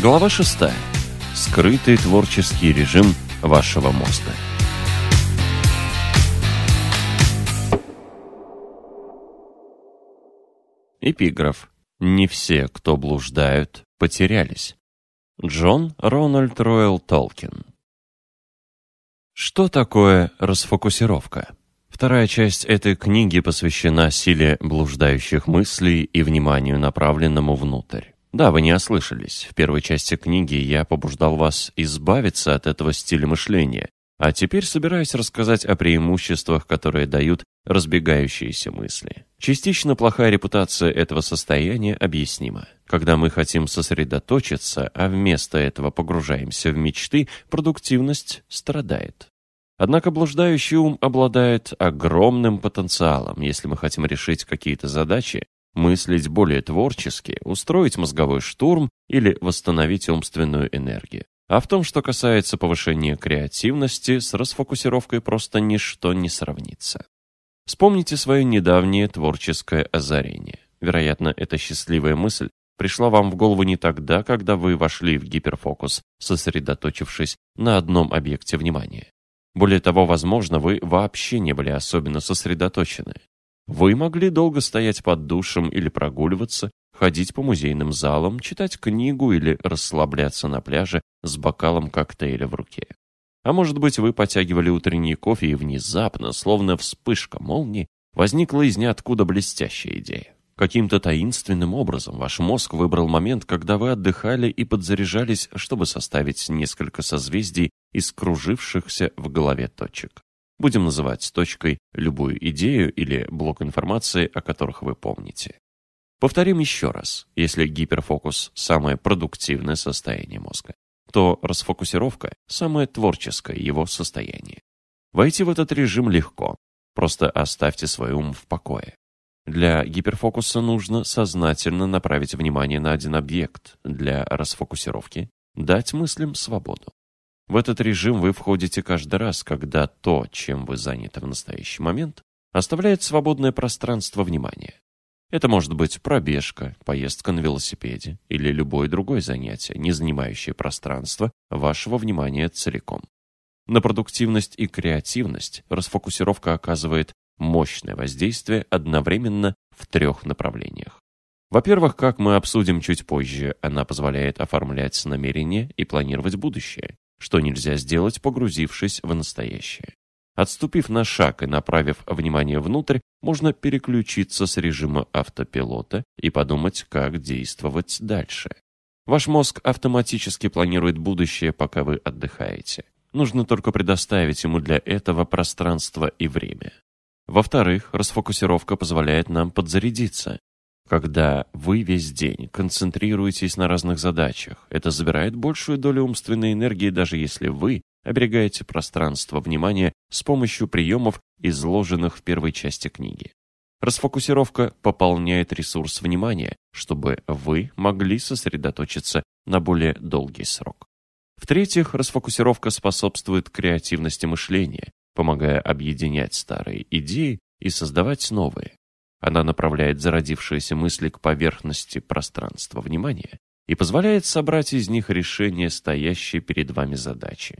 Глава 6. Скрытый творческий режим вашего мозга. Эпиграф. Не все, кто блуждают, потерялись. Джон Рональд Ройл Толкин. Что такое расфокусировка? Вторая часть этой книги посвящена силе блуждающих мыслей и вниманию, направленному внутрь. Да, вы не ослышались. В первой части книги я побуждал вас избавиться от этого стиля мышления, а теперь собираюсь рассказать о преимуществах, которые дают разбегающиеся мысли. Частично плохая репутация этого состояния объяснима. Когда мы хотим сосредоточиться, а вместо этого погружаемся в мечты, продуктивность страдает. Однако блуждающий ум обладает огромным потенциалом, если мы хотим решить какие-то задачи, мыслить более творчески, устроить мозговой штурм или восстановить умственную энергию. А в том, что касается повышения креативности, с расфокусировкой просто ничто не сравнится. Вспомните свое недавнее творческое озарение. Вероятно, эта счастливая мысль пришла вам в голову не тогда, когда вы вошли в гиперфокус, сосредоточившись на одном объекте внимания. Более того, возможно, вы вообще не были особенно сосредоточены. Вы могли долго стоять под душем или прогуливаться, ходить по музейным залам, читать книгу или расслабляться на пляже с бокалом коктейля в руке. А может быть, вы потягивали утренний кофе и внезапно, словно вспышка молнии, возникла из ниоткуда блестящая идея. Каким-то таинственным образом ваш мозг выбрал момент, когда вы отдыхали и подзаряжались, чтобы составить несколько созвездий из кружившихся в голове точек. Будем называть точкой любую идею или блок информации, о которых вы помните. Повторим еще раз. Если гиперфокус – самое продуктивное состояние мозга, то расфокусировка – самое творческое его состояние. Войти в этот режим легко. Просто оставьте свой ум в покое. Для гиперфокуса нужно сознательно направить внимание на один объект. Для расфокусировки – дать мыслям свободу. В этот режим вы входите каждый раз, когда то, чем вы заняты в настоящий момент, оставляет свободное пространство внимания. Это может быть пробежка, поездка на велосипеде или любое другое занятие, не занимающее пространство вашего внимания целиком. На продуктивность и креативность расфокусировка оказывает мощное воздействие одновременно в трех направлениях. Во-первых, как мы обсудим чуть позже, она позволяет оформлять намерения и планировать будущее что нельзя сделать, погрузившись в настоящее. Отступив на шаг и направив внимание внутрь, можно переключиться с режима автопилота и подумать, как действовать дальше. Ваш мозг автоматически планирует будущее, пока вы отдыхаете. Нужно только предоставить ему для этого пространство и время. Во-вторых, расфокусировка позволяет нам подзарядиться. Когда вы весь день концентрируетесь на разных задачах, это забирает большую долю умственной энергии, даже если вы оберегаете пространство внимания с помощью приемов, изложенных в первой части книги. Расфокусировка пополняет ресурс внимания, чтобы вы могли сосредоточиться на более долгий срок. В-третьих, расфокусировка способствует креативности мышления, помогая объединять старые идеи и создавать новые. Она направляет зародившиеся мысли к поверхности пространства внимания и позволяет собрать из них решение стоящей перед вами задачи.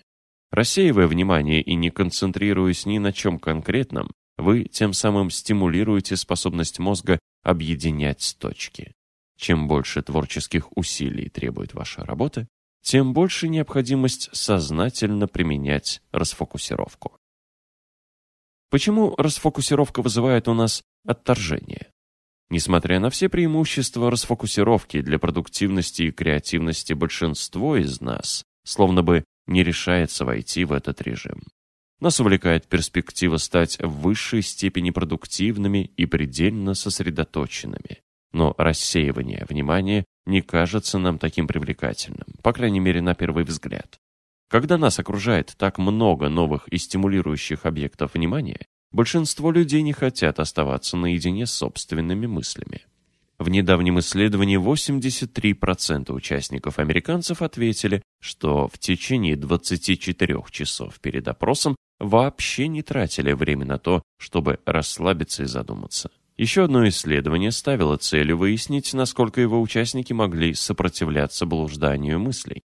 Рассеивая внимание и не концентрируясь ни на чем конкретном, вы тем самым стимулируете способность мозга объединять точки. Чем больше творческих усилий требует ваша работа, тем больше необходимость сознательно применять расфокусировку. Почему расфокусировка вызывает у нас отторжение? Несмотря на все преимущества расфокусировки для продуктивности и креативности большинство из нас словно бы не решается войти в этот режим. Нас увлекает перспектива стать в высшей степени продуктивными и предельно сосредоточенными. Но рассеивание внимания не кажется нам таким привлекательным, по крайней мере на первый взгляд. Когда нас окружает так много новых и стимулирующих объектов внимания, большинство людей не хотят оставаться наедине с собственными мыслями. В недавнем исследовании 83% участников американцев ответили, что в течение 24 часов перед опросом вообще не тратили время на то, чтобы расслабиться и задуматься. Еще одно исследование ставило целью выяснить, насколько его участники могли сопротивляться блужданию мыслей.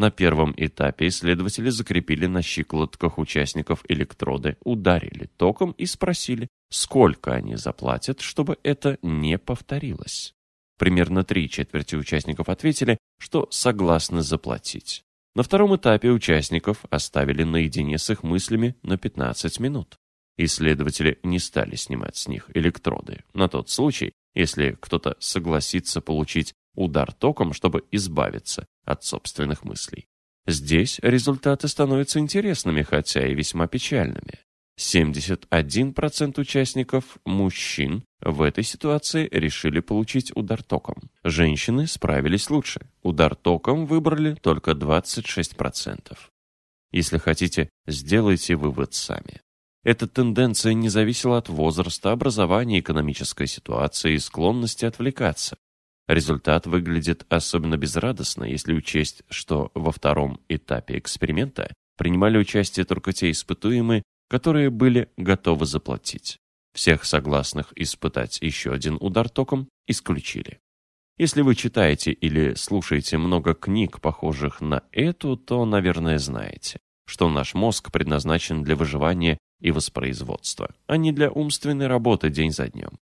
На первом этапе исследователи закрепили на щиколотках участников электроды, ударили током и спросили, сколько они заплатят, чтобы это не повторилось. Примерно три четверти участников ответили, что согласны заплатить. На втором этапе участников оставили наедине с их мыслями на 15 минут. Исследователи не стали снимать с них электроды, на тот случай, если кто-то согласится получить удар током, чтобы избавиться от собственных мыслей. Здесь результаты становятся интересными, хотя и весьма печальными. 71% участников мужчин в этой ситуации решили получить удар током. Женщины справились лучше. Удар током выбрали только 26%. Если хотите, сделайте вывод сами. Эта тенденция не зависела от возраста, образования, экономической ситуации и склонности отвлекаться. Результат выглядит особенно безрадостно, если учесть, что во втором этапе эксперимента принимали участие только те испытуемые, которые были готовы заплатить. Всех согласных испытать еще один удар током исключили. Если вы читаете или слушаете много книг, похожих на эту, то, наверное, знаете, что наш мозг предназначен для выживания и воспроизводства, а не для умственной работы день за днем.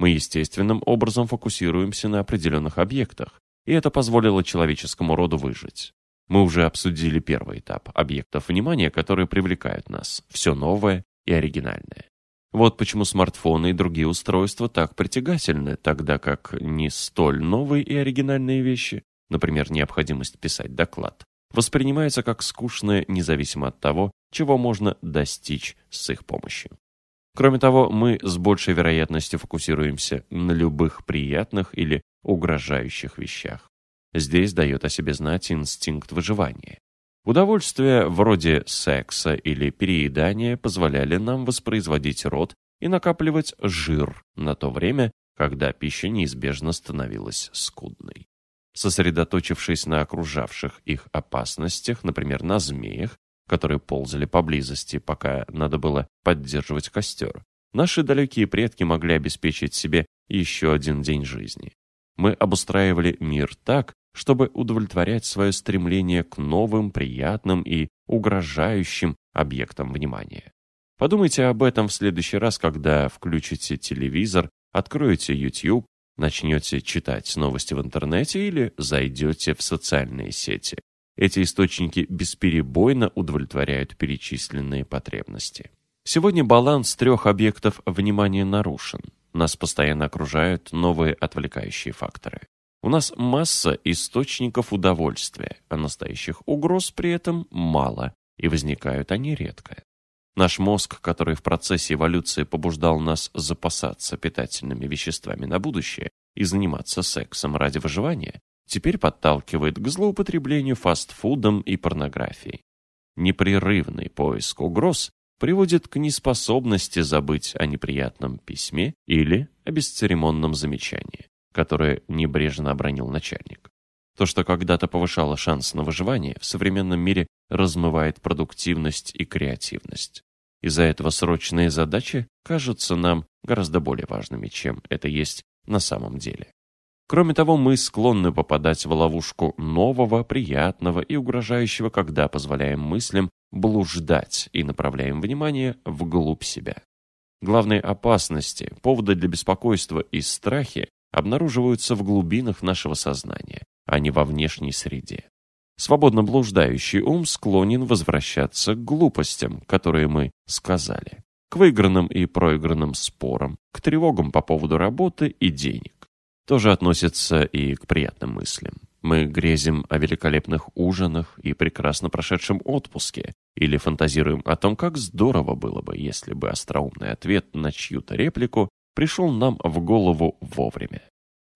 Мы естественным образом фокусируемся на определенных объектах, и это позволило человеческому роду выжить. Мы уже обсудили первый этап объектов внимания, которые привлекают нас. Все новое и оригинальное. Вот почему смартфоны и другие устройства так притягательны, тогда как не столь новые и оригинальные вещи, например, необходимость писать доклад, воспринимаются как скучные, независимо от того, чего можно достичь с их помощью. Кроме того, мы с большей вероятностью фокусируемся на любых приятных или угрожающих вещах. Здесь дает о себе знать инстинкт выживания. Удовольствия вроде секса или переедания позволяли нам воспроизводить род и накапливать жир на то время, когда пища неизбежно становилась скудной. Сосредоточившись на окружавших их опасностях, например, на змеях, которые ползали поблизости, пока надо было поддерживать костер. Наши далекие предки могли обеспечить себе еще один день жизни. Мы обустраивали мир так, чтобы удовлетворять свое стремление к новым, приятным и угрожающим объектам внимания. Подумайте об этом в следующий раз, когда включите телевизор, откроете YouTube, начнете читать новости в интернете или зайдете в социальные сети. Эти источники бесперебойно удовлетворяют перечисленные потребности. Сегодня баланс трех объектов внимания нарушен. Нас постоянно окружают новые отвлекающие факторы. У нас масса источников удовольствия, а настоящих угроз при этом мало, и возникают они редко. Наш мозг, который в процессе эволюции побуждал нас запасаться питательными веществами на будущее и заниматься сексом ради выживания, теперь подталкивает к злоупотреблению фастфудом и порнографией. Непрерывный поиск угроз приводит к неспособности забыть о неприятном письме или о бесцеремонном замечании, которое небрежно обронил начальник. То, что когда-то повышало шанс на выживание, в современном мире размывает продуктивность и креативность. Из-за этого срочные задачи кажутся нам гораздо более важными, чем это есть на самом деле. Кроме того, мы склонны попадать в ловушку нового, приятного и угрожающего, когда позволяем мыслям блуждать и направляем внимание вглубь себя. Главные опасности, поводы для беспокойства и страхи обнаруживаются в глубинах нашего сознания, а не во внешней среде. Свободно блуждающий ум склонен возвращаться к глупостям, которые мы сказали, к выигранным и проигранным спорам, к тревогам по поводу работы и денег тоже относится и к приятным мыслям. Мы грезим о великолепных ужинах и прекрасно прошедшем отпуске, или фантазируем о том, как здорово было бы, если бы остроумный ответ на чью-то реплику пришел нам в голову вовремя.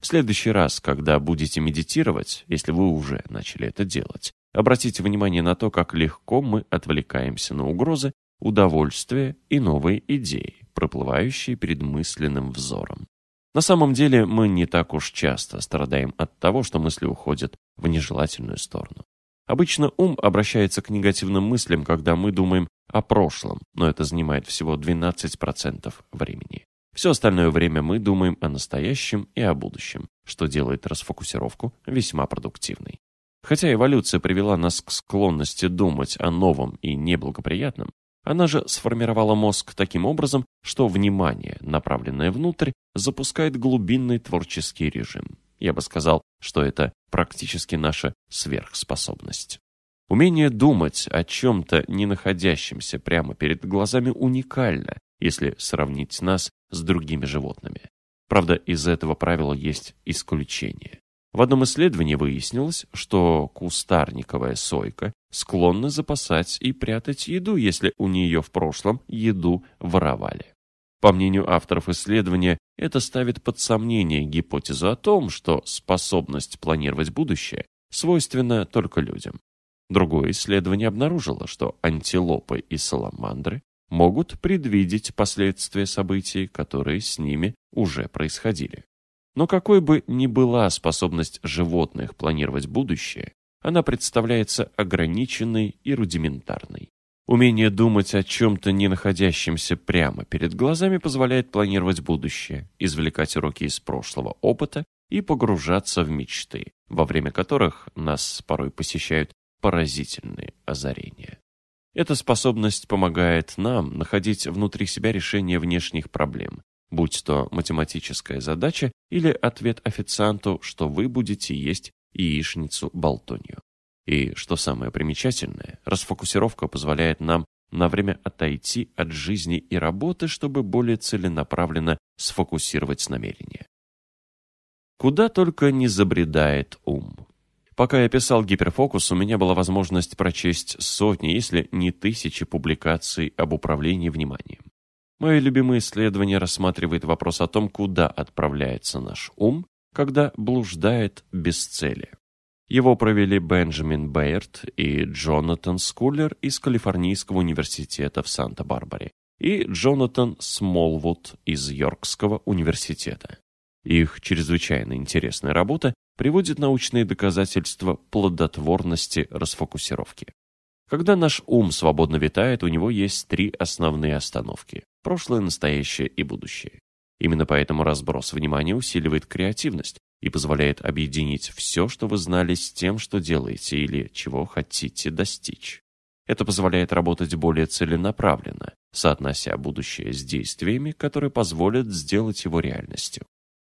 В следующий раз, когда будете медитировать, если вы уже начали это делать, обратите внимание на то, как легко мы отвлекаемся на угрозы, удовольствие и новые идеи, проплывающие перед мысленным взором. На самом деле мы не так уж часто страдаем от того, что мысли уходят в нежелательную сторону. Обычно ум обращается к негативным мыслям, когда мы думаем о прошлом, но это занимает всего 12% времени. Все остальное время мы думаем о настоящем и о будущем, что делает расфокусировку весьма продуктивной. Хотя эволюция привела нас к склонности думать о новом и неблагоприятном, она же сформировала мозг таким образом, что внимание, направленное внутрь, запускает глубинный творческий режим. Я бы сказал, что это практически наша сверхспособность. Умение думать о чем-то, не находящемся прямо перед глазами, уникально, если сравнить нас с другими животными. Правда, из этого правила есть исключение. В одном исследовании выяснилось, что кустарниковая сойка склонна запасать и прятать еду, если у нее в прошлом еду воровали. По мнению авторов исследования, это ставит под сомнение гипотезу о том, что способность планировать будущее свойственна только людям. Другое исследование обнаружило, что антилопы и саламандры могут предвидеть последствия событий, которые с ними уже происходили. Но какой бы ни была способность животных планировать будущее, она представляется ограниченной и рудиментарной. Умение думать о чем-то не находящемся прямо перед глазами позволяет планировать будущее, извлекать уроки из прошлого опыта и погружаться в мечты, во время которых нас порой посещают поразительные озарения. Эта способность помогает нам находить внутри себя решение внешних проблем, будь то математическая задача или ответ официанту, что вы будете есть яичницу-болтунью. И, что самое примечательное, расфокусировка позволяет нам на время отойти от жизни и работы, чтобы более целенаправленно сфокусировать намерение. Куда только не забредает ум. Пока я писал гиперфокус, у меня была возможность прочесть сотни, если не тысячи публикаций об управлении вниманием. Мое любимое исследование рассматривает вопрос о том, куда отправляется наш ум, когда блуждает без цели. Его провели Бенджамин Бейерт и Джонатан Скуллер из Калифорнийского университета в Санта-Барбаре и Джонатан Смолвуд из Йоркского университета. Их чрезвычайно интересная работа приводит научные доказательства плодотворности расфокусировки. Когда наш ум свободно витает, у него есть три основные остановки – прошлое, настоящее и будущее. Именно поэтому разброс внимания усиливает креативность и позволяет объединить все, что вы знали, с тем, что делаете или чего хотите достичь. Это позволяет работать более целенаправленно, соотнося будущее с действиями, которые позволят сделать его реальностью.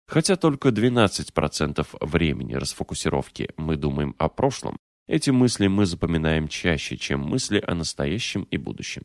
Хотя только 12% времени расфокусировки мы думаем о прошлом, эти мысли мы запоминаем чаще, чем мысли о настоящем и будущем.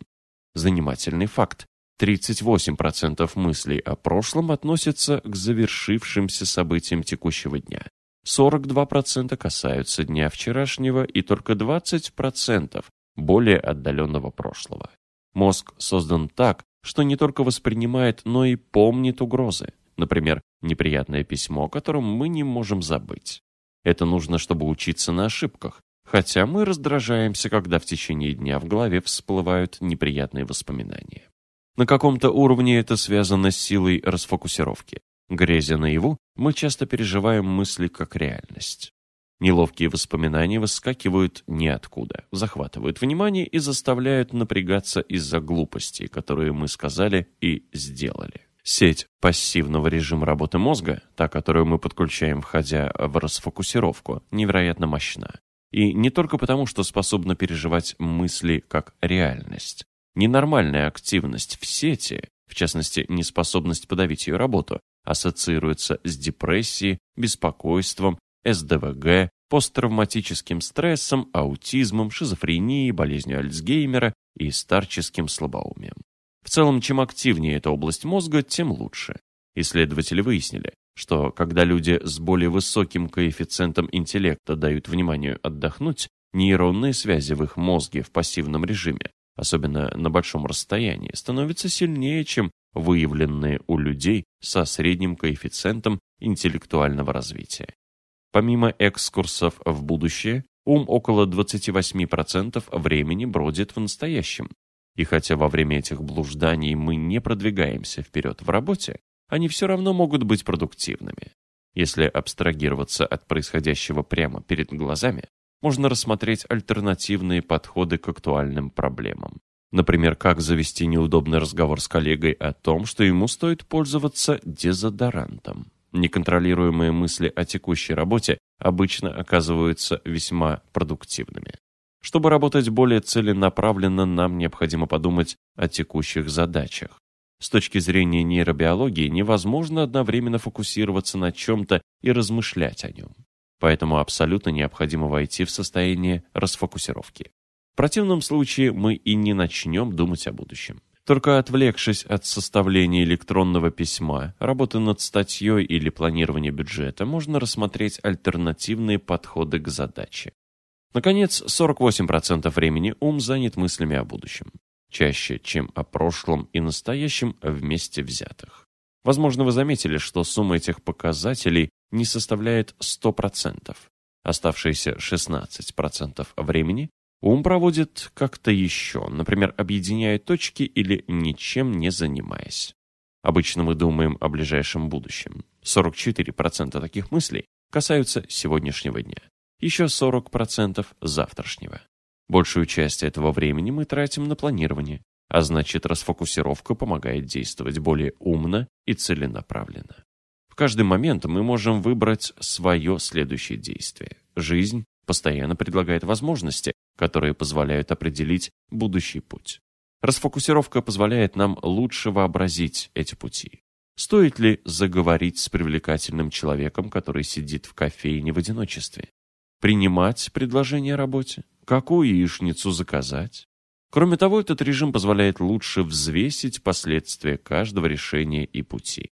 Занимательный факт. 38% мыслей о прошлом относятся к завершившимся событиям текущего дня. 42% касаются дня вчерашнего и только 20% более отдаленного прошлого. Мозг создан так, что не только воспринимает, но и помнит угрозы. Например, неприятное письмо, которое мы не можем забыть. Это нужно, чтобы учиться на ошибках, хотя мы раздражаемся, когда в течение дня в голове всплывают неприятные воспоминания. На каком-то уровне это связано с силой расфокусировки. Грезя наяву, мы часто переживаем мысли как реальность. Неловкие воспоминания выскакивают ниоткуда, захватывают внимание и заставляют напрягаться из-за глупостей, которые мы сказали и сделали. Сеть пассивного режима работы мозга, та, которую мы подключаем, входя в расфокусировку, невероятно мощна. И не только потому, что способна переживать мысли как реальность. Ненормальная активность в сети, в частности, неспособность подавить ее работу, ассоциируется с депрессией, беспокойством, СДВГ, посттравматическим стрессом, аутизмом, шизофренией, болезнью Альцгеймера и старческим слабоумием. В целом, чем активнее эта область мозга, тем лучше. Исследователи выяснили, что когда люди с более высоким коэффициентом интеллекта дают вниманию отдохнуть, нейронные связи в их мозге в пассивном режиме, особенно на большом расстоянии, становятся сильнее, чем выявленные у людей со средним коэффициентом интеллектуального развития. Помимо экскурсов в будущее, ум около 28% времени бродит в настоящем, и хотя во время этих блужданий мы не продвигаемся вперед в работе, они все равно могут быть продуктивными. Если абстрагироваться от происходящего прямо перед глазами, можно рассмотреть альтернативные подходы к актуальным проблемам. Например, как завести неудобный разговор с коллегой о том, что ему стоит пользоваться дезодорантом. Неконтролируемые мысли о текущей работе обычно оказываются весьма продуктивными. Чтобы работать более целенаправленно, нам необходимо подумать о текущих задачах. С точки зрения нейробиологии невозможно одновременно фокусироваться на чем-то и размышлять о нем. Поэтому абсолютно необходимо войти в состояние расфокусировки. В противном случае мы и не начнем думать о будущем. Только отвлекшись от составления электронного письма, работы над статьей или планирования бюджета, можно рассмотреть альтернативные подходы к задаче. Наконец, 48% времени ум занят мыслями о будущем. Чаще, чем о прошлом и настоящем вместе взятых. Возможно, вы заметили, что сумма этих показателей не составляет 100%. Оставшиеся 16% времени ум проводит как-то еще, например, объединяя точки или ничем не занимаясь. Обычно мы думаем о ближайшем будущем. 44% таких мыслей касаются сегодняшнего дня. Еще 40% завтрашнего. Большую часть этого времени мы тратим на планирование, а значит расфокусировка помогает действовать более умно и целенаправленно. Каждый момент мы можем выбрать свое следующее действие. Жизнь постоянно предлагает возможности, которые позволяют определить будущий путь. Расфокусировка позволяет нам лучше вообразить эти пути. Стоит ли заговорить с привлекательным человеком, который сидит в кофейне в одиночестве? Принимать предложение о работе? Какую яичницу заказать? Кроме того, этот режим позволяет лучше взвесить последствия каждого решения и пути.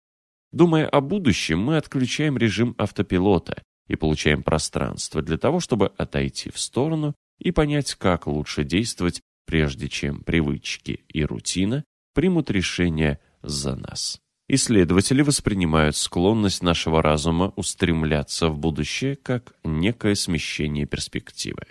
Думая о будущем, мы отключаем режим автопилота и получаем пространство для того, чтобы отойти в сторону и понять, как лучше действовать, прежде чем привычки и рутина примут решение за нас. Исследователи воспринимают склонность нашего разума устремляться в будущее как некое смещение перспективы.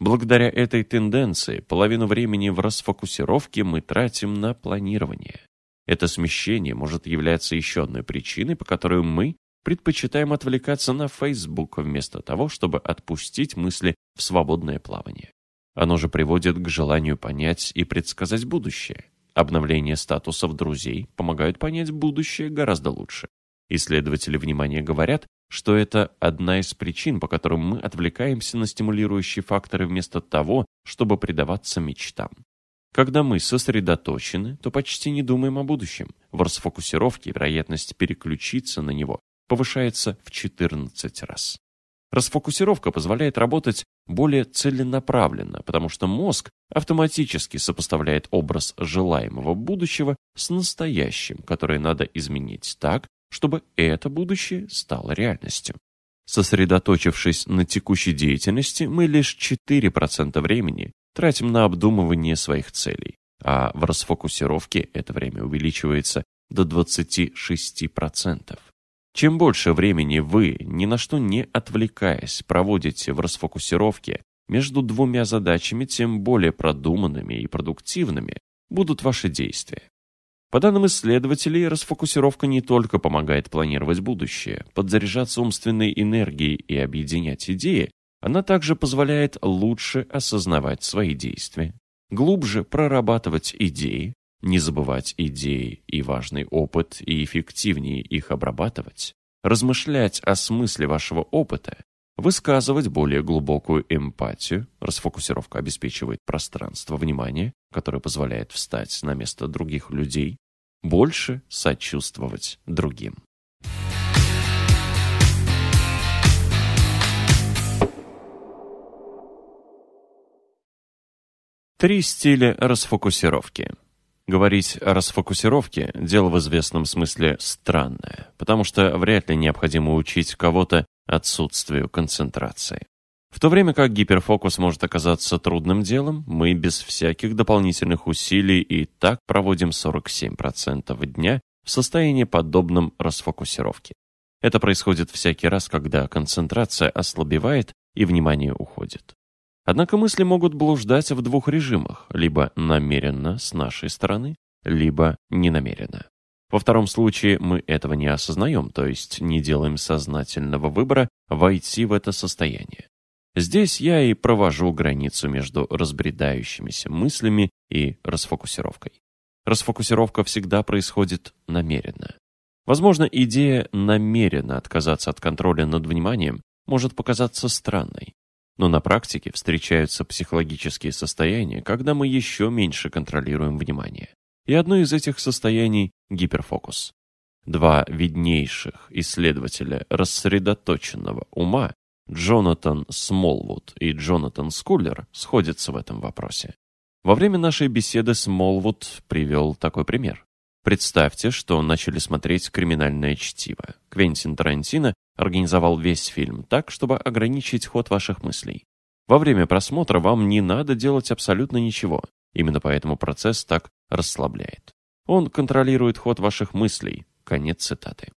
Благодаря этой тенденции половину времени в расфокусировке мы тратим на планирование. Это смещение может являться еще одной причиной, по которой мы предпочитаем отвлекаться на Facebook вместо того, чтобы отпустить мысли в свободное плавание. Оно же приводит к желанию понять и предсказать будущее. Обновление статусов друзей помогают понять будущее гораздо лучше. Исследователи внимания говорят, что это одна из причин, по которым мы отвлекаемся на стимулирующие факторы вместо того, чтобы предаваться мечтам. Когда мы сосредоточены, то почти не думаем о будущем. В расфокусировке вероятность переключиться на него повышается в 14 раз. Расфокусировка позволяет работать более целенаправленно, потому что мозг автоматически сопоставляет образ желаемого будущего с настоящим, которое надо изменить так, чтобы это будущее стало реальностью. Сосредоточившись на текущей деятельности, мы лишь 4% времени тратим на обдумывание своих целей, а в расфокусировке это время увеличивается до 26%. Чем больше времени вы, ни на что не отвлекаясь, проводите в расфокусировке между двумя задачами, тем более продуманными и продуктивными будут ваши действия. По данным исследователей, расфокусировка не только помогает планировать будущее, подзаряжаться умственной энергией и объединять идеи, она также позволяет лучше осознавать свои действия, глубже прорабатывать идеи, не забывать идеи и важный опыт и эффективнее их обрабатывать, размышлять о смысле вашего опыта, высказывать более глубокую эмпатию, расфокусировка обеспечивает пространство внимания, которое позволяет встать на место других людей, больше сочувствовать другим. Три стиля расфокусировки. Говорить о расфокусировке – дело в известном смысле странное, потому что вряд ли необходимо учить кого-то отсутствию концентрации. В то время как гиперфокус может оказаться трудным делом, мы без всяких дополнительных усилий и так проводим 47% дня в состоянии подобном расфокусировке. Это происходит всякий раз, когда концентрация ослабевает и внимание уходит. Однако мысли могут блуждать в двух режимах, либо намеренно с нашей стороны, либо ненамеренно. Во втором случае мы этого не осознаем, то есть не делаем сознательного выбора войти в это состояние. Здесь я и провожу границу между разбредающимися мыслями и расфокусировкой. Расфокусировка всегда происходит намеренно. Возможно, идея намеренно отказаться от контроля над вниманием может показаться странной. Но на практике встречаются психологические состояния, когда мы еще меньше контролируем внимание. И одно из этих состояний – гиперфокус. Два виднейших исследователя рассредоточенного ума, Джонатан Смолвуд и Джонатан Скуллер, сходятся в этом вопросе. Во время нашей беседы Смолвуд привел такой пример. Представьте, что начали смотреть «Криминальное чтиво». Квентин Тарантино организовал весь фильм так, чтобы ограничить ход ваших мыслей. Во время просмотра вам не надо делать абсолютно ничего. Именно поэтому процесс так расслабляет. Он контролирует ход ваших мыслей. Конец цитаты.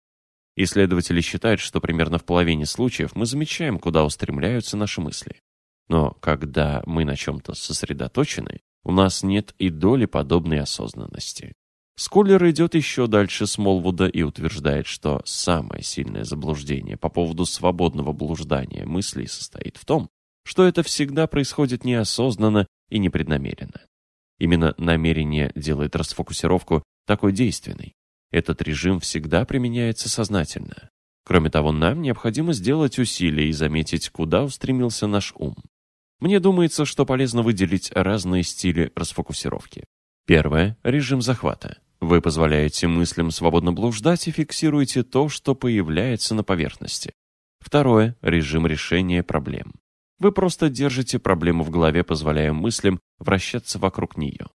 Исследователи считают, что примерно в половине случаев мы замечаем, куда устремляются наши мысли. Но когда мы на чем-то сосредоточены, у нас нет и доли подобной осознанности. Сколлер идет еще дальше Смолвуда и утверждает, что самое сильное заблуждение по поводу свободного блуждания мыслей состоит в том, что это всегда происходит неосознанно и непреднамеренно. Именно намерение делает расфокусировку такой действенной. Этот режим всегда применяется сознательно. Кроме того, нам необходимо сделать усилие и заметить, куда устремился наш ум. Мне думается, что полезно выделить разные стили расфокусировки. Первое – режим захвата. Вы позволяете мыслям свободно блуждать и фиксируете то, что появляется на поверхности. Второе – режим решения проблем. Вы просто держите проблему в голове, позволяя мыслям вращаться вокруг нее.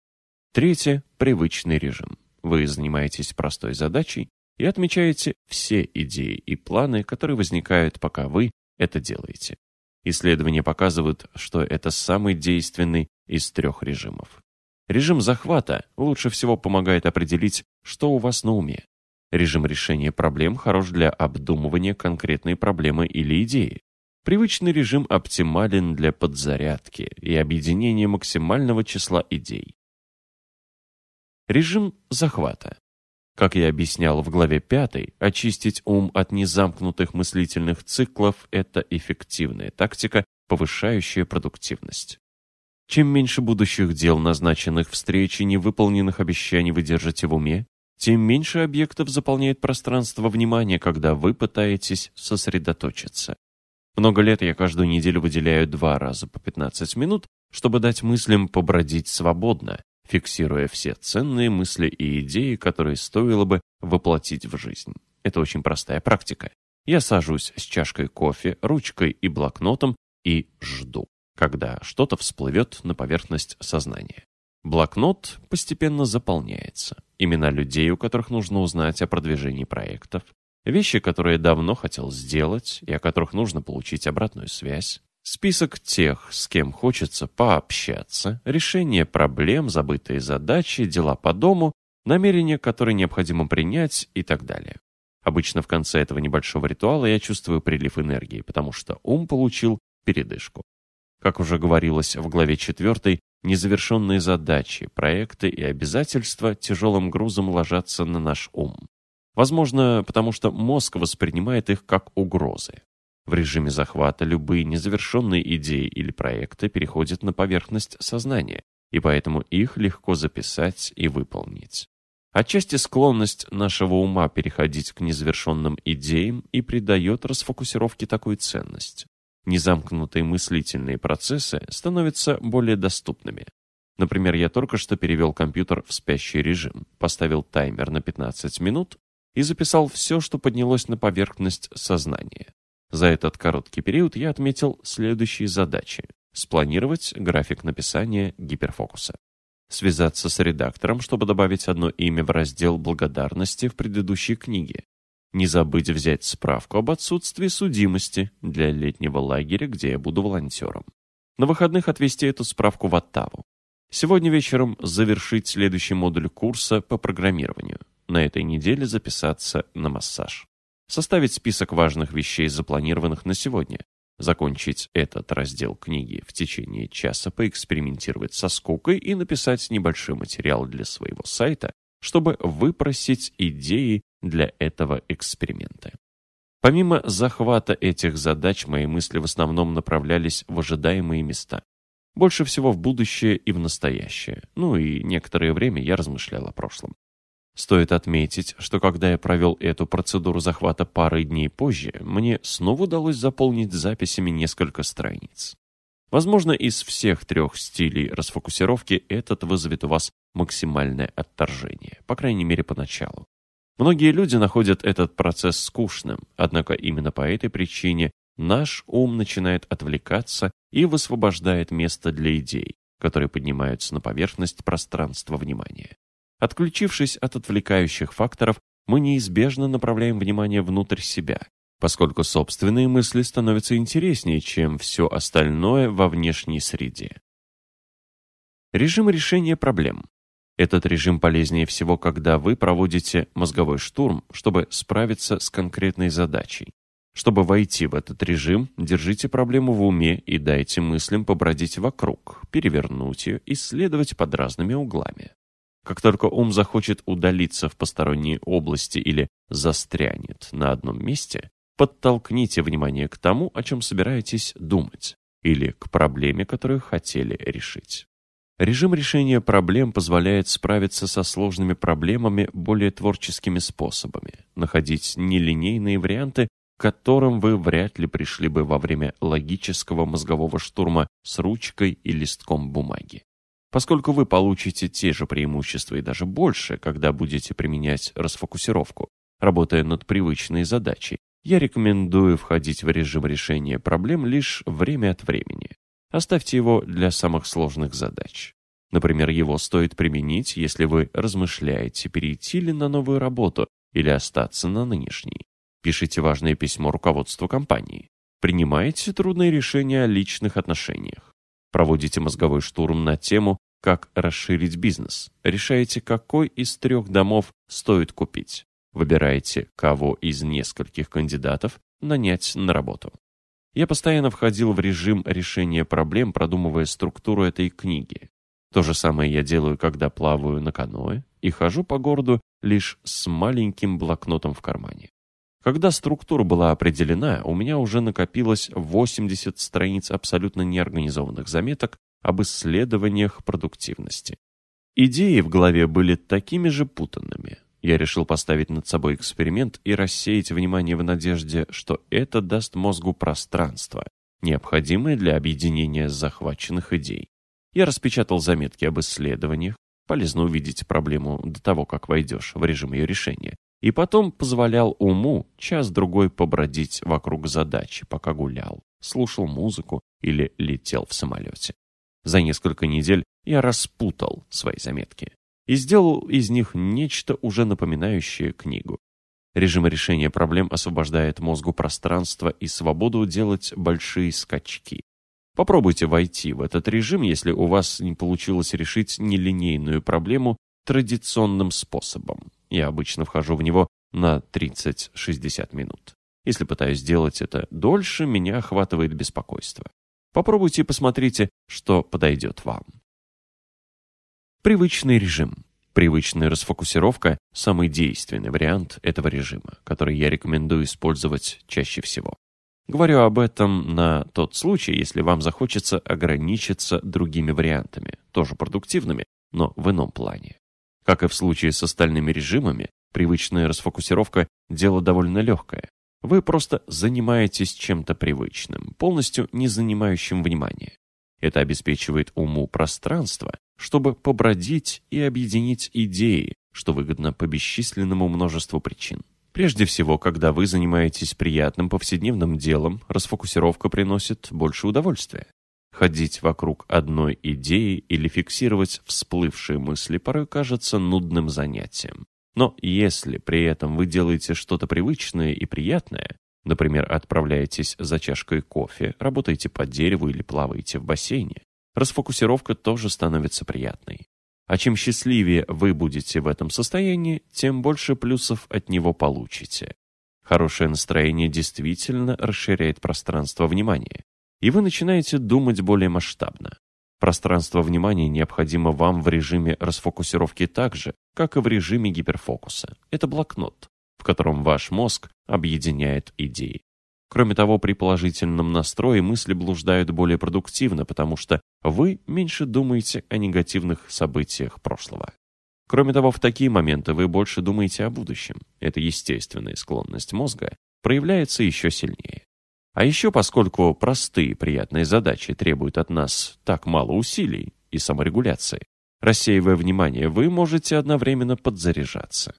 Третье – привычный режим. Вы занимаетесь простой задачей и отмечаете все идеи и планы, которые возникают, пока вы это делаете. Исследования показывают, что это самый действенный из трех режимов. Режим захвата лучше всего помогает определить, что у вас на уме. Режим решения проблем хорош для обдумывания конкретной проблемы или идеи. Привычный режим оптимален для подзарядки и объединения максимального числа идей. Режим захвата. Как я объяснял в главе 5, очистить ум от незамкнутых мыслительных циклов – это эффективная тактика, повышающая продуктивность. Чем меньше будущих дел, назначенных встреч и невыполненных обещаний вы держите в уме, тем меньше объектов заполняет пространство внимания, когда вы пытаетесь сосредоточиться. Много лет я каждую неделю выделяю два раза по 15 минут, чтобы дать мыслям побродить свободно, фиксируя все ценные мысли и идеи, которые стоило бы воплотить в жизнь. Это очень простая практика. Я сажусь с чашкой кофе, ручкой и блокнотом и жду когда что-то всплывет на поверхность сознания. Блокнот постепенно заполняется. Имена людей, у которых нужно узнать о продвижении проектов, вещи, которые давно хотел сделать и о которых нужно получить обратную связь, список тех, с кем хочется пообщаться, решение проблем, забытые задачи, дела по дому, намерения, которые необходимо принять и так далее. Обычно в конце этого небольшого ритуала я чувствую прилив энергии, потому что ум получил передышку. Как уже говорилось в главе 4, незавершенные задачи, проекты и обязательства тяжелым грузом ложатся на наш ум. Возможно, потому что мозг воспринимает их как угрозы. В режиме захвата любые незавершенные идеи или проекты переходят на поверхность сознания, и поэтому их легко записать и выполнить. Отчасти склонность нашего ума переходить к незавершенным идеям и придает расфокусировке такую ценность незамкнутые мыслительные процессы становятся более доступными. Например, я только что перевел компьютер в спящий режим, поставил таймер на 15 минут и записал все, что поднялось на поверхность сознания. За этот короткий период я отметил следующие задачи. Спланировать график написания гиперфокуса. Связаться с редактором, чтобы добавить одно имя в раздел благодарности в предыдущей книге. Не забыть взять справку об отсутствии судимости для летнего лагеря, где я буду волонтером. На выходных отвезти эту справку в Оттаву. Сегодня вечером завершить следующий модуль курса по программированию. На этой неделе записаться на массаж. Составить список важных вещей, запланированных на сегодня. Закончить этот раздел книги в течение часа, поэкспериментировать со скукой и написать небольшой материал для своего сайта, чтобы выпросить идеи для этого эксперимента. Помимо захвата этих задач, мои мысли в основном направлялись в ожидаемые места. Больше всего в будущее и в настоящее. Ну и некоторое время я размышлял о прошлом. Стоит отметить, что когда я провел эту процедуру захвата пары дней позже, мне снова удалось заполнить записями несколько страниц. Возможно, из всех трех стилей расфокусировки этот вызовет у вас максимальное отторжение, по крайней мере поначалу. Многие люди находят этот процесс скучным, однако именно по этой причине наш ум начинает отвлекаться и высвобождает место для идей, которые поднимаются на поверхность пространства внимания. Отключившись от отвлекающих факторов, мы неизбежно направляем внимание внутрь себя, поскольку собственные мысли становятся интереснее, чем все остальное во внешней среде. Режим решения проблем. Этот режим полезнее всего, когда вы проводите мозговой штурм, чтобы справиться с конкретной задачей. Чтобы войти в этот режим, держите проблему в уме и дайте мыслям побродить вокруг, перевернуть ее, исследовать под разными углами. Как только ум захочет удалиться в посторонние области или застрянет на одном месте, подтолкните внимание к тому, о чем собираетесь думать, или к проблеме, которую хотели решить. Режим решения проблем позволяет справиться со сложными проблемами более творческими способами, находить нелинейные варианты к которым вы вряд ли пришли бы во время логического мозгового штурма с ручкой и листком бумаги. Поскольку вы получите те же преимущества и даже больше, когда будете применять расфокусировку, работая над привычной задачей, я рекомендую входить в режим решения проблем лишь время от времени. Оставьте его для самых сложных задач. Например, его стоит применить, если вы размышляете, перейти ли на новую работу или остаться на нынешней. Пишите важное письмо руководству компании. Принимаете трудные решения о личных отношениях. Проводите мозговой штурм на тему «Как расширить бизнес». Решаете, какой из трех домов стоит купить. Выбираете, кого из нескольких кандидатов нанять на работу. Я постоянно входил в режим решения проблем, продумывая структуру этой книги. То же самое я делаю, когда плаваю на каноэ и хожу по городу лишь с маленьким блокнотом в кармане. Когда структура была определена, у меня уже накопилось 80 страниц абсолютно неорганизованных заметок об исследованиях продуктивности. Идеи в голове были такими же путанными. Я решил поставить над собой эксперимент и рассеять внимание в надежде, что это даст мозгу пространство, необходимое для объединения захваченных идей. Я распечатал заметки об исследованиях, полезно увидеть проблему до того, как войдешь в режим ее решения, и потом позволял уму час-другой побродить вокруг задачи, пока гулял, слушал музыку или летел в самолете. За несколько недель я распутал свои заметки и сделал из них нечто уже напоминающее книгу. Режим решения проблем освобождает мозгу пространство и свободу делать большие скачки. Попробуйте войти в этот режим, если у вас не получилось решить нелинейную проблему традиционным способом. Я обычно вхожу в него на 30-60 минут. Если пытаюсь сделать это дольше, меня охватывает беспокойство. Попробуйте и посмотрите, что подойдет вам. Привычный режим. Привычная расфокусировка – самый действенный вариант этого режима, который я рекомендую использовать чаще всего. Говорю об этом на тот случай, если вам захочется ограничиться другими вариантами, тоже продуктивными, но в ином плане. Как и в случае с остальными режимами, привычная расфокусировка – дело довольно легкое. Вы просто занимаетесь чем-то привычным, полностью не занимающим внимания. Это обеспечивает уму пространство, чтобы побродить и объединить идеи, что выгодно по бесчисленному множеству причин. Прежде всего, когда вы занимаетесь приятным повседневным делом, расфокусировка приносит больше удовольствия. Ходить вокруг одной идеи или фиксировать всплывшие мысли порой кажется нудным занятием. Но если при этом вы делаете что-то привычное и приятное, например, отправляетесь за чашкой кофе, работаете по дереву или плаваете в бассейне, расфокусировка тоже становится приятной. А чем счастливее вы будете в этом состоянии, тем больше плюсов от него получите. Хорошее настроение действительно расширяет пространство внимания и вы начинаете думать более масштабно. Пространство внимания необходимо вам в режиме расфокусировки так же, как и в режиме гиперфокуса. Это блокнот. В котором ваш мозг объединяет идеи. Кроме того, при положительном настрое мысли блуждают более продуктивно, потому что вы меньше думаете о негативных событиях прошлого. Кроме того, в такие моменты вы больше думаете о будущем. Эта естественная склонность мозга проявляется еще сильнее. А еще поскольку простые приятные задачи требуют от нас так мало усилий и саморегуляции, рассеивая внимание, вы можете одновременно подзаряжаться.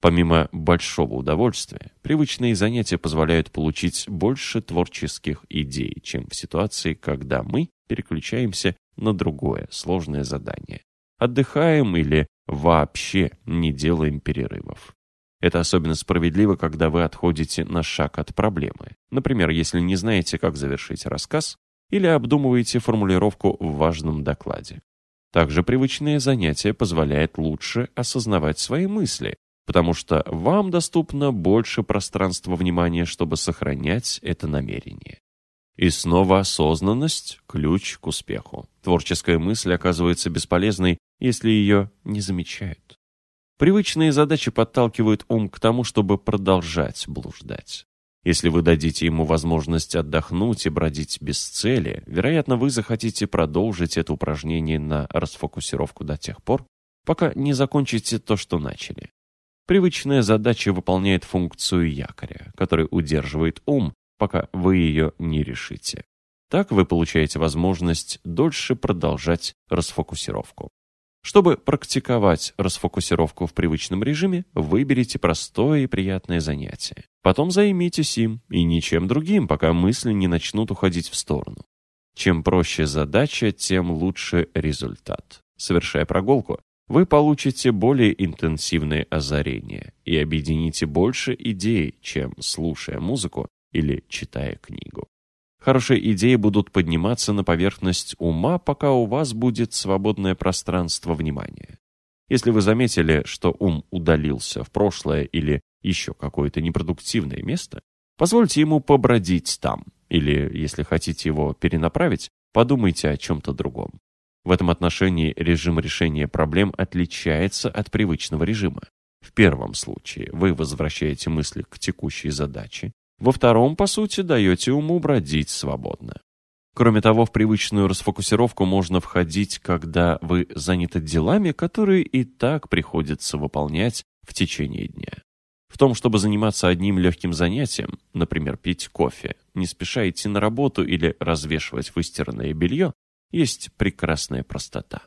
Помимо большого удовольствия, привычные занятия позволяют получить больше творческих идей, чем в ситуации, когда мы переключаемся на другое сложное задание. Отдыхаем или вообще не делаем перерывов. Это особенно справедливо, когда вы отходите на шаг от проблемы. Например, если не знаете, как завершить рассказ, или обдумываете формулировку в важном докладе. Также привычные занятия позволяют лучше осознавать свои мысли, потому что вам доступно больше пространства внимания, чтобы сохранять это намерение. И снова осознанность – ключ к успеху. Творческая мысль оказывается бесполезной, если ее не замечают. Привычные задачи подталкивают ум к тому, чтобы продолжать блуждать. Если вы дадите ему возможность отдохнуть и бродить без цели, вероятно, вы захотите продолжить это упражнение на расфокусировку до тех пор, пока не закончите то, что начали. Привычная задача выполняет функцию якоря, который удерживает ум, пока вы ее не решите. Так вы получаете возможность дольше продолжать расфокусировку. Чтобы практиковать расфокусировку в привычном режиме, выберите простое и приятное занятие. Потом займитесь им и ничем другим, пока мысли не начнут уходить в сторону. Чем проще задача, тем лучше результат. Совершая прогулку, вы получите более интенсивное озарение и объедините больше идей, чем слушая музыку или читая книгу. Хорошие идеи будут подниматься на поверхность ума, пока у вас будет свободное пространство внимания. Если вы заметили, что ум удалился в прошлое или еще какое-то непродуктивное место, позвольте ему побродить там, или, если хотите его перенаправить, подумайте о чем-то другом. В этом отношении режим решения проблем отличается от привычного режима. В первом случае вы возвращаете мысли к текущей задаче, во втором, по сути, даете уму бродить свободно. Кроме того, в привычную расфокусировку можно входить, когда вы заняты делами, которые и так приходится выполнять в течение дня. В том, чтобы заниматься одним легким занятием, например, пить кофе, не спеша идти на работу или развешивать выстиранное белье, есть прекрасная простота.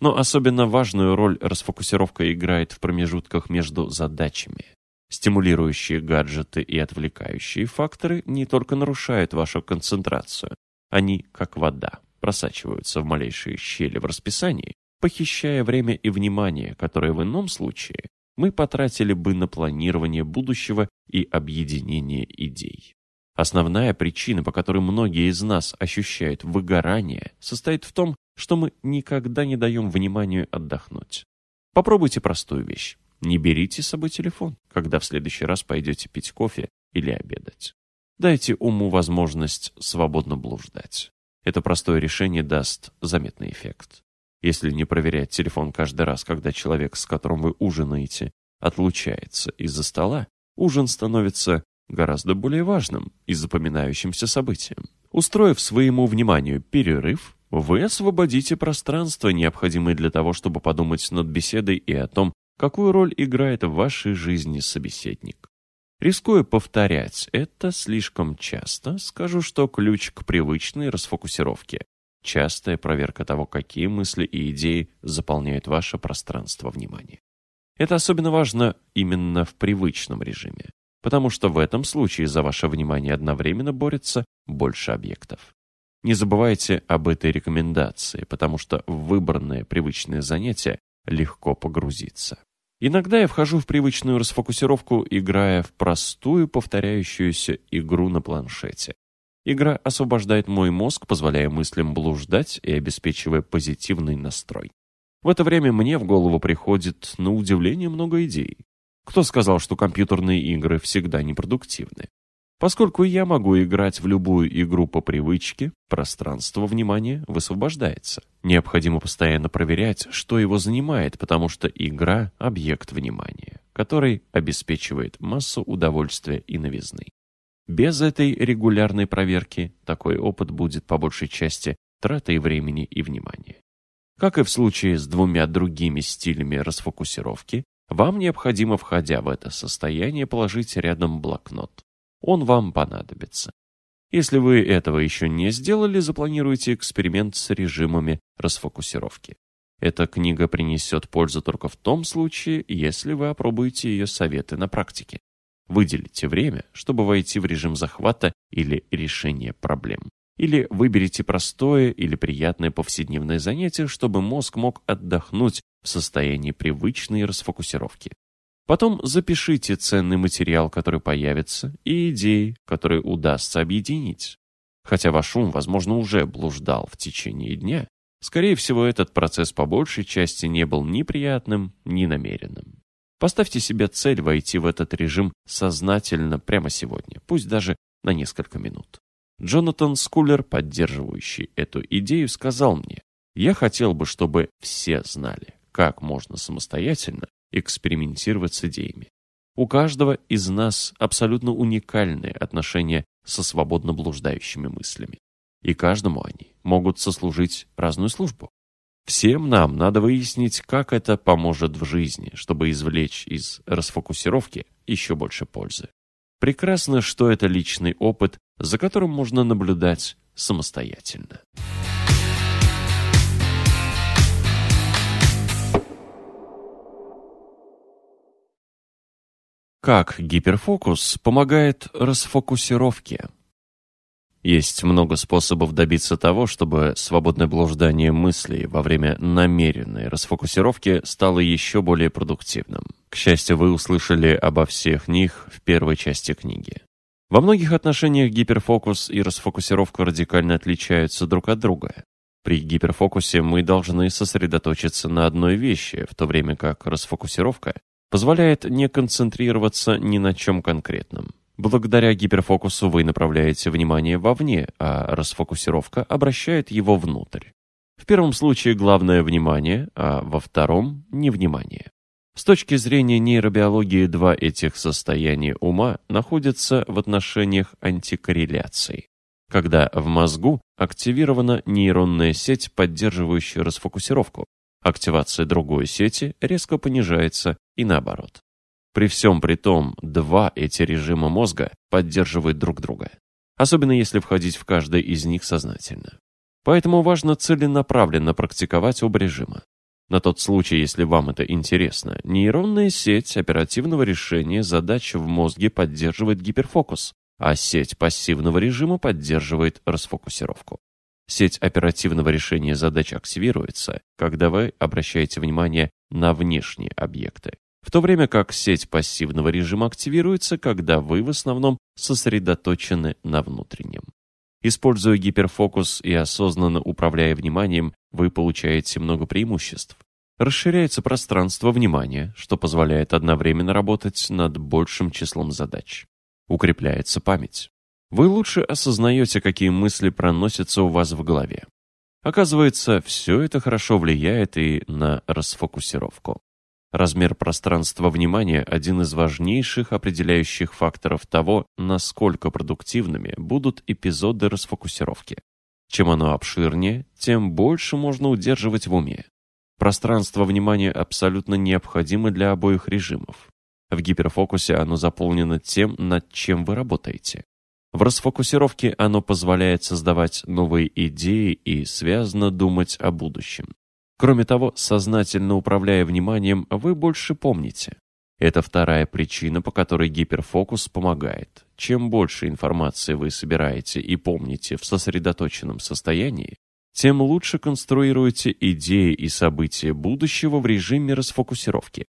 Но особенно важную роль расфокусировка играет в промежутках между задачами. Стимулирующие гаджеты и отвлекающие факторы не только нарушают вашу концентрацию, они, как вода, просачиваются в малейшие щели в расписании, похищая время и внимание, которое в ином случае мы потратили бы на планирование будущего и объединение идей. Основная причина, по которой многие из нас ощущают выгорание, состоит в том, что мы никогда не даем вниманию отдохнуть. Попробуйте простую вещь. Не берите с собой телефон, когда в следующий раз пойдете пить кофе или обедать. Дайте уму возможность свободно блуждать. Это простое решение даст заметный эффект. Если не проверять телефон каждый раз, когда человек, с которым вы ужинаете, отлучается из-за стола, ужин становится гораздо более важным и запоминающимся событием. Устроив своему вниманию перерыв, вы освободите пространство, необходимое для того, чтобы подумать над беседой и о том, какую роль играет в вашей жизни собеседник. Рискуя повторять это слишком часто, скажу, что ключ к привычной расфокусировке – частая проверка того, какие мысли и идеи заполняют ваше пространство внимания. Это особенно важно именно в привычном режиме потому что в этом случае за ваше внимание одновременно борется больше объектов. Не забывайте об этой рекомендации, потому что в выбранное привычное занятие легко погрузиться. Иногда я вхожу в привычную расфокусировку, играя в простую повторяющуюся игру на планшете. Игра освобождает мой мозг, позволяя мыслям блуждать и обеспечивая позитивный настрой. В это время мне в голову приходит, на удивление, много идей. Кто сказал, что компьютерные игры всегда непродуктивны? Поскольку я могу играть в любую игру по привычке, пространство внимания высвобождается. Необходимо постоянно проверять, что его занимает, потому что игра – объект внимания, который обеспечивает массу удовольствия и новизны. Без этой регулярной проверки такой опыт будет по большей части тратой времени и внимания. Как и в случае с двумя другими стилями расфокусировки, вам необходимо, входя в это состояние, положить рядом блокнот он вам понадобится. Если вы этого еще не сделали, запланируйте эксперимент с режимами расфокусировки. Эта книга принесет пользу только в том случае, если вы опробуете ее советы на практике. Выделите время, чтобы войти в режим захвата или решения проблем. Или выберите простое или приятное повседневное занятие, чтобы мозг мог отдохнуть в состоянии привычной расфокусировки. Потом запишите ценный материал, который появится, и идеи, которые удастся объединить. Хотя ваш ум, возможно, уже блуждал в течение дня, скорее всего, этот процесс по большей части не был ни приятным, ни намеренным. Поставьте себе цель войти в этот режим сознательно прямо сегодня, пусть даже на несколько минут. Джонатан Скуллер, поддерживающий эту идею, сказал мне, «Я хотел бы, чтобы все знали, как можно самостоятельно экспериментировать с идеями. У каждого из нас абсолютно уникальные отношения со свободно блуждающими мыслями. И каждому они могут сослужить разную службу. Всем нам надо выяснить, как это поможет в жизни, чтобы извлечь из расфокусировки еще больше пользы. Прекрасно, что это личный опыт, за которым можно наблюдать самостоятельно. Как гиперфокус помогает расфокусировке? Есть много способов добиться того, чтобы свободное блуждание мыслей во время намеренной расфокусировки стало еще более продуктивным. К счастью, вы услышали обо всех них в первой части книги. Во многих отношениях гиперфокус и расфокусировка радикально отличаются друг от друга. При гиперфокусе мы должны сосредоточиться на одной вещи, в то время как расфокусировка позволяет не концентрироваться ни на чем конкретном. Благодаря гиперфокусу вы направляете внимание вовне, а расфокусировка обращает его внутрь. В первом случае главное внимание, а во втором – невнимание. С точки зрения нейробиологии два этих состояния ума находятся в отношениях антикорреляции. Когда в мозгу активирована нейронная сеть, поддерживающая расфокусировку, активация другой сети резко понижается и наоборот. При всем при том, два эти режима мозга поддерживают друг друга, особенно если входить в каждый из них сознательно. Поэтому важно целенаправленно практиковать оба режима. На тот случай, если вам это интересно, нейронная сеть оперативного решения задач в мозге поддерживает гиперфокус, а сеть пассивного режима поддерживает расфокусировку. Сеть оперативного решения задач активируется, когда вы обращаете внимание на внешние объекты, в то время как сеть пассивного режима активируется, когда вы в основном сосредоточены на внутреннем. Используя гиперфокус и осознанно управляя вниманием, вы получаете много преимуществ. Расширяется пространство внимания, что позволяет одновременно работать над большим числом задач. Укрепляется память вы лучше осознаете, какие мысли проносятся у вас в голове. Оказывается, все это хорошо влияет и на расфокусировку. Размер пространства внимания – один из важнейших определяющих факторов того, насколько продуктивными будут эпизоды расфокусировки. Чем оно обширнее, тем больше можно удерживать в уме. Пространство внимания абсолютно необходимо для обоих режимов. В гиперфокусе оно заполнено тем, над чем вы работаете. В расфокусировке оно позволяет создавать новые идеи и связно думать о будущем. Кроме того, сознательно управляя вниманием, вы больше помните. Это вторая причина, по которой гиперфокус помогает. Чем больше информации вы собираете и помните в сосредоточенном состоянии, тем лучше конструируете идеи и события будущего в режиме расфокусировки.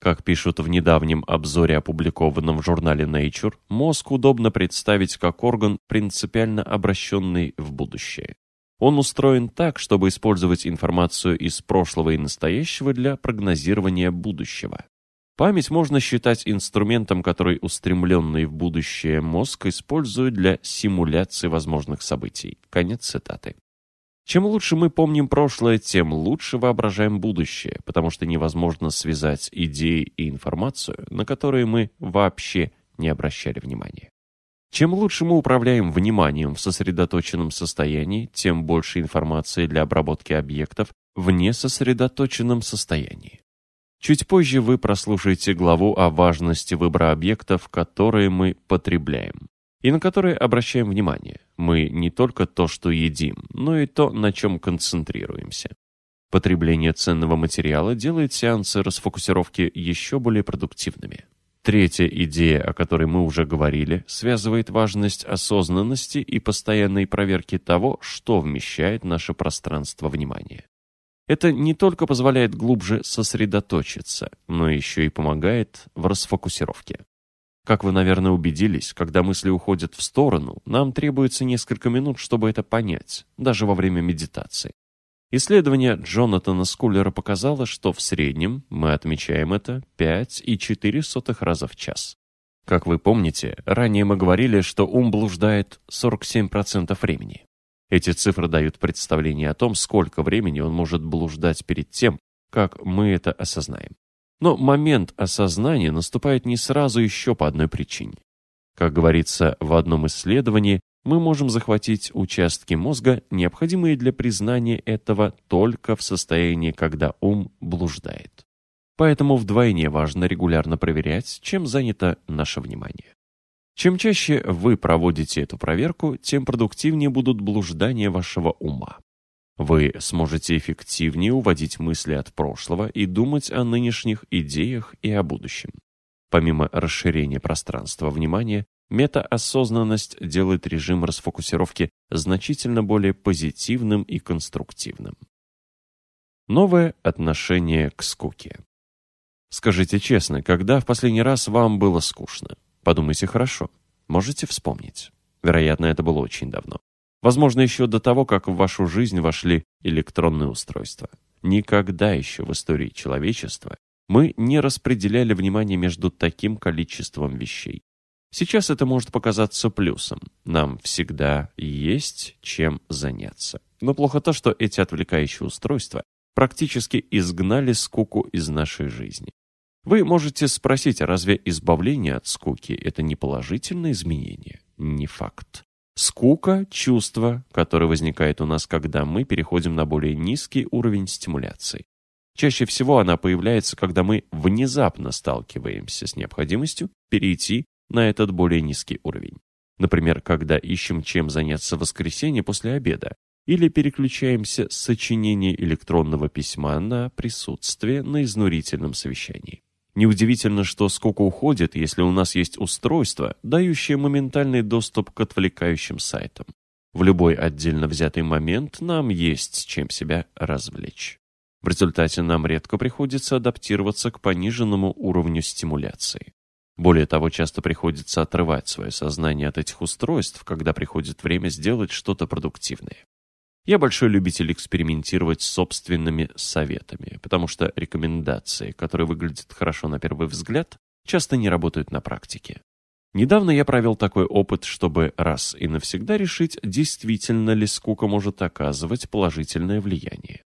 Как пишут в недавнем обзоре, опубликованном в журнале Nature, мозг удобно представить как орган, принципиально обращенный в будущее. Он устроен так, чтобы использовать информацию из прошлого и настоящего для прогнозирования будущего. Память можно считать инструментом, который устремленный в будущее мозг использует для симуляции возможных событий. Конец цитаты. Чем лучше мы помним прошлое, тем лучше воображаем будущее, потому что невозможно связать идеи и информацию, на которые мы вообще не обращали внимания. Чем лучше мы управляем вниманием в сосредоточенном состоянии, тем больше информации для обработки объектов в несосредоточенном состоянии. Чуть позже вы прослушаете главу о важности выбора объектов, которые мы потребляем, и на которые обращаем внимание. Мы не только то, что едим, но и то, на чем концентрируемся. Потребление ценного материала делает сеансы расфокусировки еще более продуктивными. Третья идея, о которой мы уже говорили, связывает важность осознанности и постоянной проверки того, что вмещает наше пространство внимания. Это не только позволяет глубже сосредоточиться, но еще и помогает в расфокусировке. Как вы, наверное, убедились, когда мысли уходят в сторону, нам требуется несколько минут, чтобы это понять, даже во время медитации. Исследование Джонатана Скуллера показало, что в среднем мы отмечаем это 5,4 раза в час. Как вы помните, ранее мы говорили, что ум блуждает 47% времени. Эти цифры дают представление о том, сколько времени он может блуждать перед тем, как мы это осознаем. Но момент осознания наступает не сразу еще по одной причине. Как говорится в одном исследовании, мы можем захватить участки мозга, необходимые для признания этого только в состоянии, когда ум блуждает. Поэтому вдвойне важно регулярно проверять, чем занято наше внимание. Чем чаще вы проводите эту проверку, тем продуктивнее будут блуждания вашего ума. Вы сможете эффективнее уводить мысли от прошлого и думать о нынешних идеях и о будущем. Помимо расширения пространства внимания, метаосознанность делает режим расфокусировки значительно более позитивным и конструктивным. Новое отношение к скуке. Скажите честно, когда в последний раз вам было скучно? Подумайте хорошо. Можете вспомнить? Вероятно, это было очень давно. Возможно, еще до того, как в вашу жизнь вошли электронные устройства. Никогда еще в истории человечества мы не распределяли внимание между таким количеством вещей. Сейчас это может показаться плюсом. Нам всегда есть чем заняться. Но плохо то, что эти отвлекающие устройства практически изгнали скуку из нашей жизни. Вы можете спросить, разве избавление от скуки – это не положительное изменение? Не факт. Скука – чувство, которое возникает у нас, когда мы переходим на более низкий уровень стимуляции. Чаще всего она появляется, когда мы внезапно сталкиваемся с необходимостью перейти на этот более низкий уровень. Например, когда ищем, чем заняться в воскресенье после обеда, или переключаемся с сочинения электронного письма на присутствие на изнурительном совещании. Неудивительно, что сколько уходит, если у нас есть устройство, дающее моментальный доступ к отвлекающим сайтам. В любой отдельно взятый момент нам есть чем себя развлечь. В результате нам редко приходится адаптироваться к пониженному уровню стимуляции. Более того, часто приходится отрывать свое сознание от этих устройств, когда приходит время сделать что-то продуктивное. Я большой любитель экспериментировать с собственными советами, потому что рекомендации, которые выглядят хорошо на первый взгляд, часто не работают на практике. Недавно я провел такой опыт, чтобы раз и навсегда решить, действительно ли скука может оказывать положительное влияние.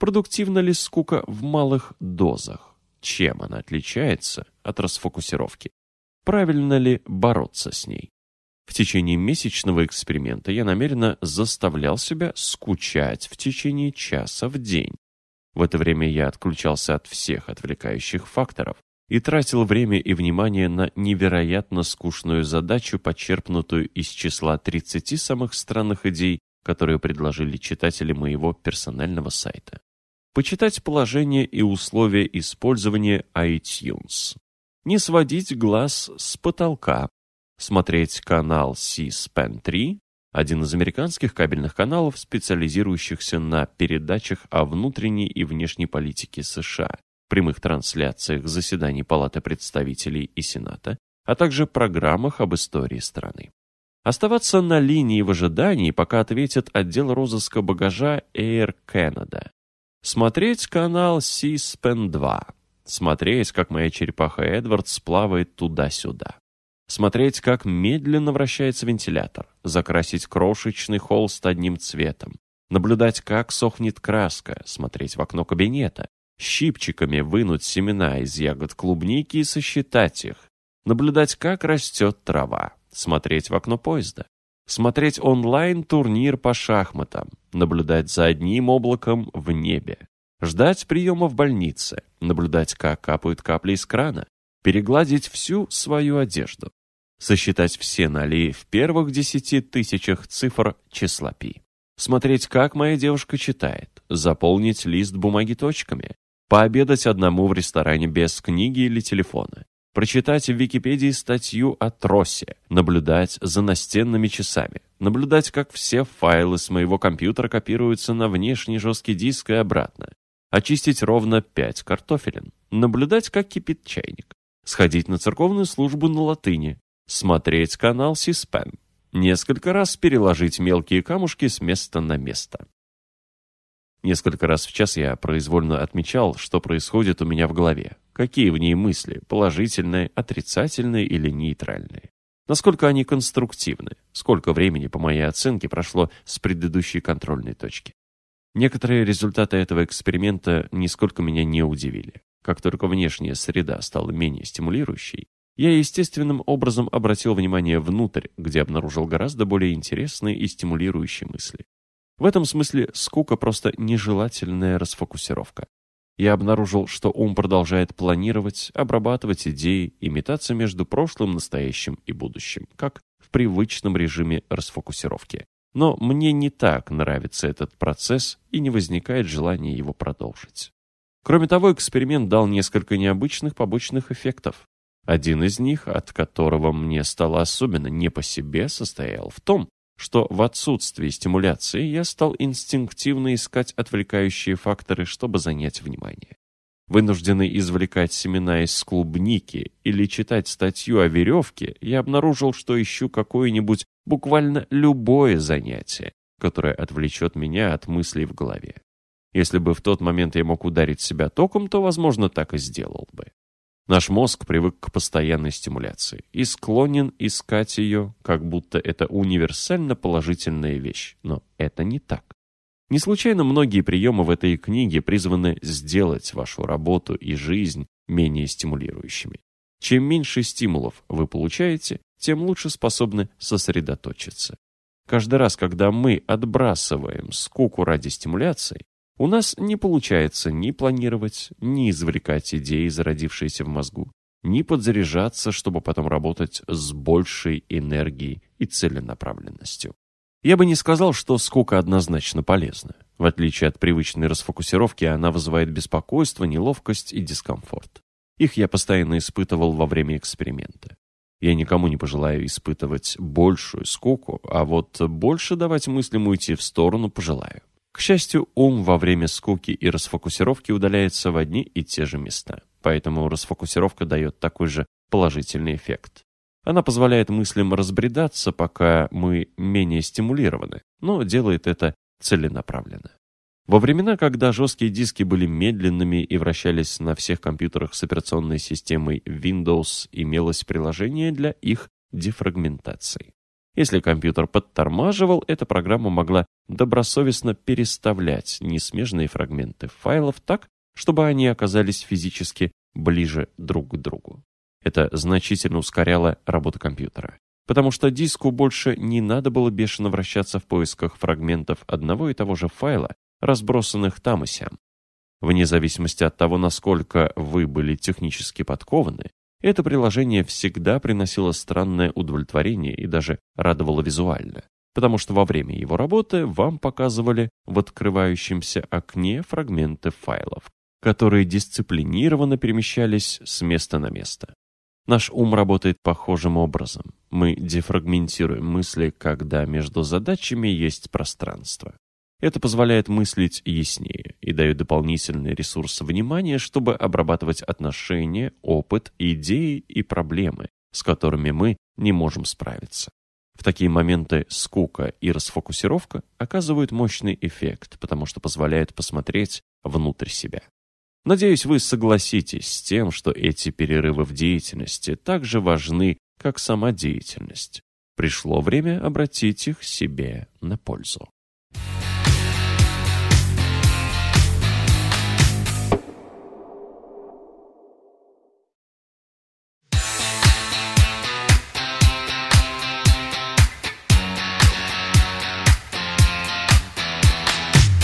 Продуктивна ли скука в малых дозах? Чем она отличается от расфокусировки? Правильно ли бороться с ней? В течение месячного эксперимента я намеренно заставлял себя скучать в течение часа в день. В это время я отключался от всех отвлекающих факторов и тратил время и внимание на невероятно скучную задачу, почерпнутую из числа 30 самых странных идей, которые предложили читатели моего персонального сайта. Почитать положение и условия использования iTunes. Не сводить глаз с потолка, смотреть канал C-SPAN 3, один из американских кабельных каналов, специализирующихся на передачах о внутренней и внешней политике США, прямых трансляциях заседаний Палаты представителей и Сената, а также программах об истории страны. Оставаться на линии в ожидании, пока ответит отдел розыска багажа Air Canada. Смотреть канал C-SPAN 2 Смотреть, как моя черепаха Эдвардс плавает туда-сюда. Смотреть, как медленно вращается вентилятор. Закрасить крошечный холст одним цветом. Наблюдать, как сохнет краска. Смотреть в окно кабинета. Щипчиками вынуть семена из ягод клубники и сосчитать их. Наблюдать, как растет трава. Смотреть в окно поезда. Смотреть онлайн-турнир по шахматам. Наблюдать за одним облаком в небе. Ждать приема в больнице. Наблюдать, как капают капли из крана. Перегладить всю свою одежду. Сосчитать все ноли в первых десяти тысячах цифр числа пи. Смотреть, как моя девушка читает. Заполнить лист бумаги точками. Пообедать одному в ресторане без книги или телефона. Прочитать в Википедии статью о тросе. Наблюдать за настенными часами. Наблюдать, как все файлы с моего компьютера копируются на внешний жесткий диск и обратно. Очистить ровно пять картофелин. Наблюдать, как кипит чайник. Сходить на церковную службу на латыни смотреть канал C-SPAN, несколько раз переложить мелкие камушки с места на место. Несколько раз в час я произвольно отмечал, что происходит у меня в голове, какие в ней мысли, положительные, отрицательные или нейтральные. Насколько они конструктивны, сколько времени, по моей оценке, прошло с предыдущей контрольной точки. Некоторые результаты этого эксперимента нисколько меня не удивили. Как только внешняя среда стала менее стимулирующей, я естественным образом обратил внимание внутрь, где обнаружил гораздо более интересные и стимулирующие мысли. В этом смысле скука просто нежелательная расфокусировка. Я обнаружил, что ум продолжает планировать, обрабатывать идеи и метаться между прошлым, настоящим и будущим, как в привычном режиме расфокусировки. Но мне не так нравится этот процесс и не возникает желания его продолжить. Кроме того, эксперимент дал несколько необычных побочных эффектов. Один из них, от которого мне стало особенно не по себе, состоял в том, что в отсутствии стимуляции я стал инстинктивно искать отвлекающие факторы, чтобы занять внимание. Вынужденный извлекать семена из клубники или читать статью о веревке, я обнаружил, что ищу какое-нибудь буквально любое занятие, которое отвлечет меня от мыслей в голове. Если бы в тот момент я мог ударить себя током, то, возможно, так и сделал бы. Наш мозг привык к постоянной стимуляции и склонен искать ее, как будто это универсально положительная вещь. Но это не так. Не случайно многие приемы в этой книге призваны сделать вашу работу и жизнь менее стимулирующими. Чем меньше стимулов вы получаете, тем лучше способны сосредоточиться. Каждый раз, когда мы отбрасываем скуку ради стимуляции, у нас не получается ни планировать, ни извлекать идеи, зародившиеся в мозгу, ни подзаряжаться, чтобы потом работать с большей энергией и целенаправленностью. Я бы не сказал, что скука однозначно полезна. В отличие от привычной расфокусировки, она вызывает беспокойство, неловкость и дискомфорт. Их я постоянно испытывал во время эксперимента. Я никому не пожелаю испытывать большую скуку, а вот больше давать мыслям уйти в сторону пожелаю. К счастью, ум во время скуки и расфокусировки удаляется в одни и те же места. Поэтому расфокусировка дает такой же положительный эффект. Она позволяет мыслям разбредаться, пока мы менее стимулированы, но делает это целенаправленно. Во времена, когда жесткие диски были медленными и вращались на всех компьютерах с операционной системой Windows, имелось приложение для их дефрагментации. Если компьютер подтормаживал, эта программа могла добросовестно переставлять несмежные фрагменты файлов так, чтобы они оказались физически ближе друг к другу. Это значительно ускоряло работу компьютера, потому что диску больше не надо было бешено вращаться в поисках фрагментов одного и того же файла, разбросанных там и сям. Вне зависимости от того, насколько вы были технически подкованы, это приложение всегда приносило странное удовлетворение и даже радовало визуально, потому что во время его работы вам показывали в открывающемся окне фрагменты файлов, которые дисциплинированно перемещались с места на место. Наш ум работает похожим образом. Мы дефрагментируем мысли, когда между задачами есть пространство. Это позволяет мыслить яснее и дает дополнительный ресурс внимания, чтобы обрабатывать отношения, опыт, идеи и проблемы, с которыми мы не можем справиться. В такие моменты скука и расфокусировка оказывают мощный эффект, потому что позволяют посмотреть внутрь себя. Надеюсь, вы согласитесь с тем, что эти перерывы в деятельности так же важны, как сама деятельность. Пришло время обратить их себе на пользу.